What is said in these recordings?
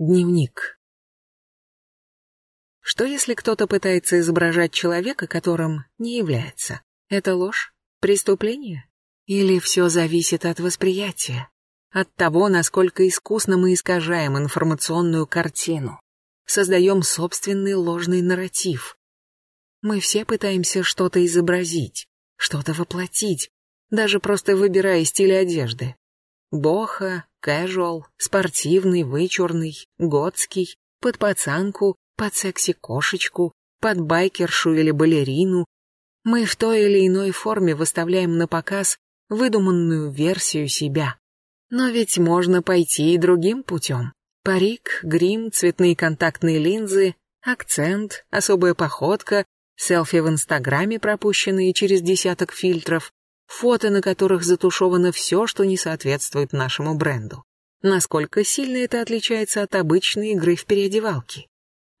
Дневник. Что если кто-то пытается изображать человека, которым не является? Это ложь? Преступление? Или все зависит от восприятия? От того, насколько искусно мы искажаем информационную картину. Создаем собственный ложный нарратив. Мы все пытаемся что-то изобразить, что-то воплотить, даже просто выбирая стиль одежды. Боха, Casual, спортивный, вычурный, готский, под пацанку, под секси-кошечку, под байкершу или балерину. Мы в той или иной форме выставляем на показ выдуманную версию себя. Но ведь можно пойти и другим путем. Парик, грим, цветные контактные линзы, акцент, особая походка, селфи в инстаграме, пропущенные через десяток фильтров, фото на которых затушевано все, что не соответствует нашему бренду. Насколько сильно это отличается от обычной игры в переодевалки?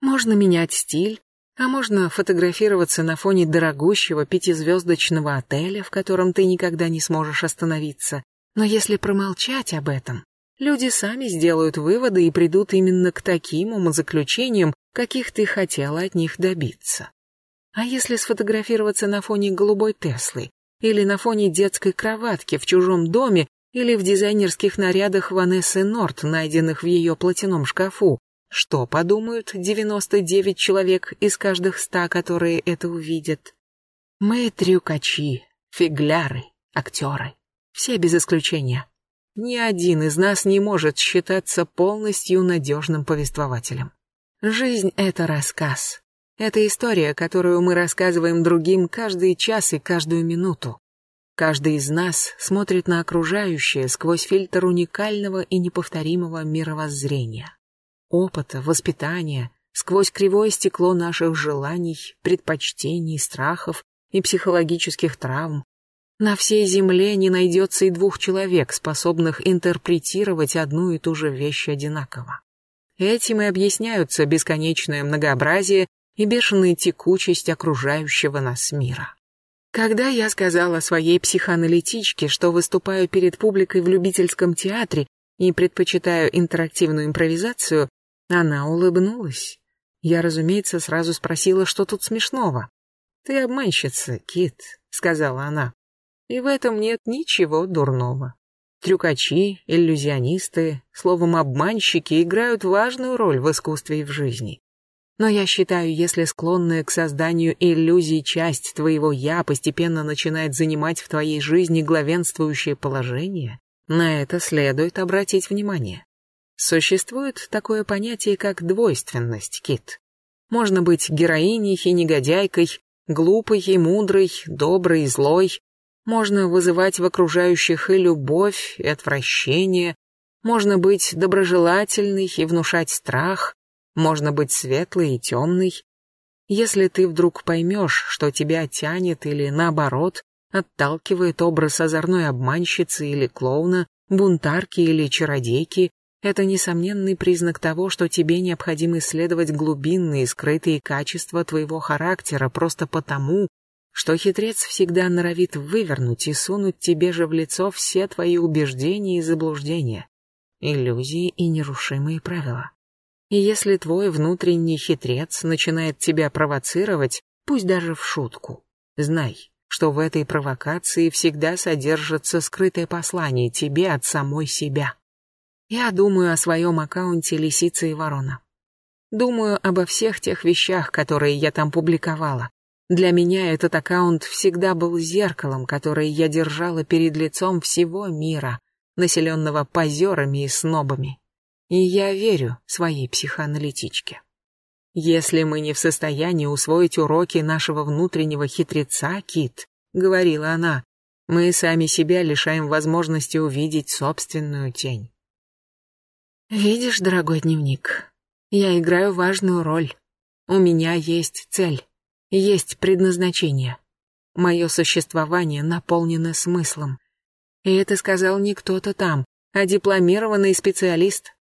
Можно менять стиль, а можно фотографироваться на фоне дорогущего пятизвездочного отеля, в котором ты никогда не сможешь остановиться. Но если промолчать об этом, люди сами сделают выводы и придут именно к таким умозаключениям, каких ты хотела от них добиться. А если сфотографироваться на фоне голубой Теслы, или на фоне детской кроватки в чужом доме, или в дизайнерских нарядах Ванессы Норт, найденных в ее платяном шкафу. Что подумают 99 человек из каждых ста, которые это увидят? Мы трюкачи, фигляры, актеры. Все без исключения. Ни один из нас не может считаться полностью надежным повествователем. Жизнь — это рассказ, это история, которую мы рассказываем другим каждый час и каждую минуту. Каждый из нас смотрит на окружающее сквозь фильтр уникального и неповторимого мировоззрения. Опыта, воспитания, сквозь кривое стекло наших желаний, предпочтений, страхов и психологических травм. На всей земле не найдется и двух человек, способных интерпретировать одну и ту же вещь одинаково. Этим и объясняются бесконечное многообразие и бешеная текучесть окружающего нас мира. Когда я сказала своей психоаналитичке, что выступаю перед публикой в любительском театре и предпочитаю интерактивную импровизацию, она улыбнулась. Я, разумеется, сразу спросила, что тут смешного. «Ты обманщица, Кит», — сказала она. «И в этом нет ничего дурного. Трюкачи, иллюзионисты, словом, обманщики играют важную роль в искусстве и в жизни. Но я считаю, если склонная к созданию иллюзий часть твоего «я» постепенно начинает занимать в твоей жизни главенствующее положение, на это следует обратить внимание. Существует такое понятие, как двойственность, Кит. Можно быть героиней и негодяйкой, глупой и мудрой, доброй и злой. Можно вызывать в окружающих и любовь, и отвращение. Можно быть доброжелательной и внушать страх, можно быть светлой и темной. Если ты вдруг поймешь, что тебя тянет или, наоборот, отталкивает образ озорной обманщицы или клоуна, бунтарки или чародейки, это несомненный признак того, что тебе необходимо исследовать глубинные скрытые качества твоего характера просто потому, что хитрец всегда норовит вывернуть и сунуть тебе же в лицо все твои убеждения и заблуждения, иллюзии и нерушимые правила. И если твой внутренний хитрец начинает тебя провоцировать, пусть даже в шутку, знай, что в этой провокации всегда содержится скрытое послание тебе от самой себя. Я думаю о своем аккаунте «Лисица и ворона». Думаю обо всех тех вещах, которые я там публиковала. Для меня этот аккаунт всегда был зеркалом, которое я держала перед лицом всего мира, населенного позерами и снобами. И я верю своей психоаналитичке. Если мы не в состоянии усвоить уроки нашего внутреннего хитреца, Кит, говорила она, мы сами себя лишаем возможности увидеть собственную тень. Видишь, дорогой дневник, я играю важную роль. У меня есть цель, есть предназначение. Мое существование наполнено смыслом. И это сказал не кто-то там, а дипломированный специалист,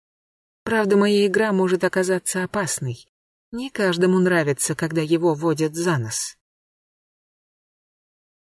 Правда, моя игра может оказаться опасной. Не каждому нравится, когда его водят за нос.